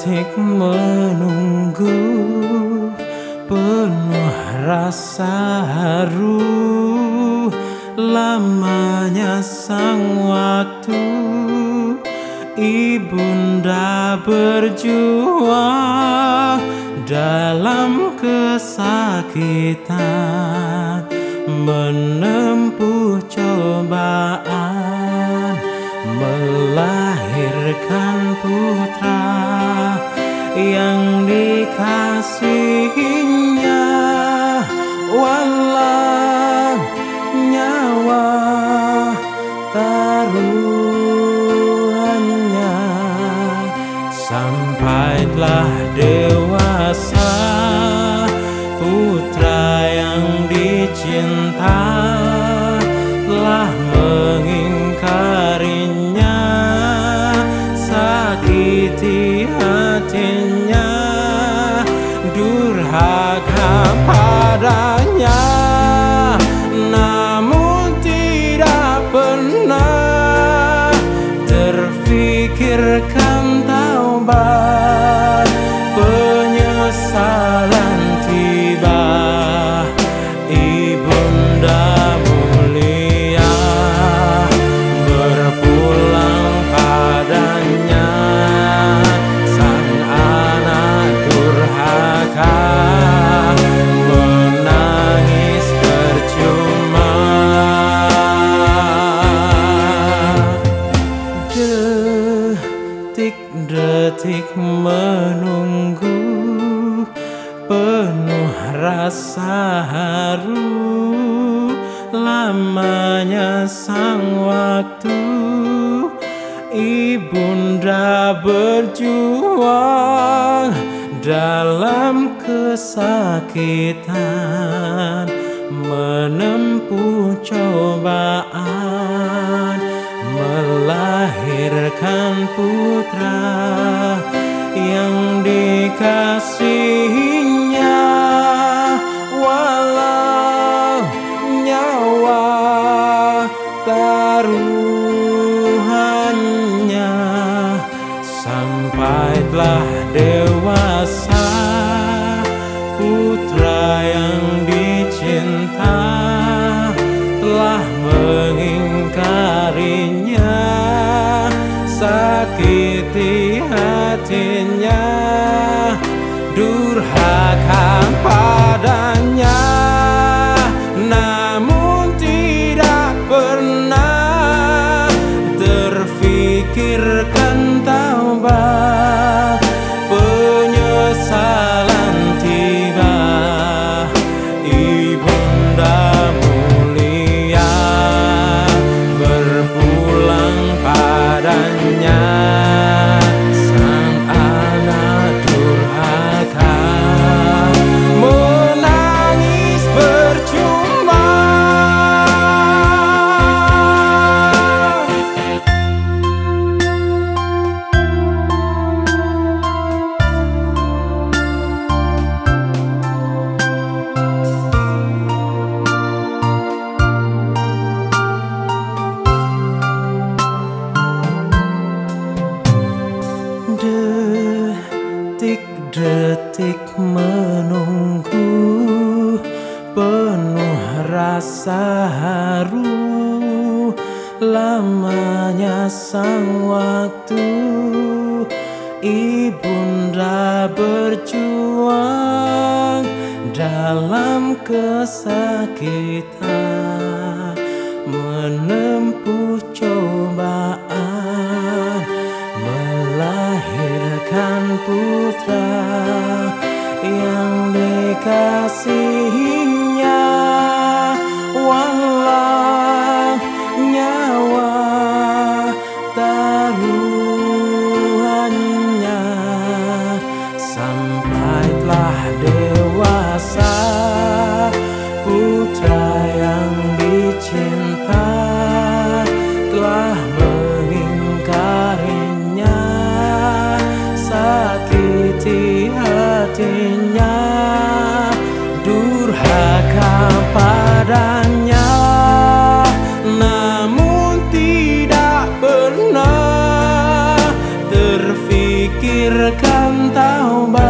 detik menunggu penuh rasa haru. Lamanya sang waktu ibunda berjuang dalam kesakitan menempuh cobaan melahirkan putra yang dikasihinya walau nyawa taruhannya. Sampailah dewasa putra yang dicinta telah mengingkarinya sakiti hatinya terfikirkan taubat detik-detik menunggu penuh rasa haru lamanya sang waktu ibunda berjuang dalam kesakitan menempuh cobaan dikasihinya walau nyawa taruhannya sampailah dewasa putra yang dicinta telah mengingkarinya sakiti hatinya Detik-detik menunggu penuh rasa haru. Lamanya sang waktu ibunda berjuang dalam kesakitan putra yang dikasihinya walau nyawa taruhannya sampailah dewasa pikirkan taubat.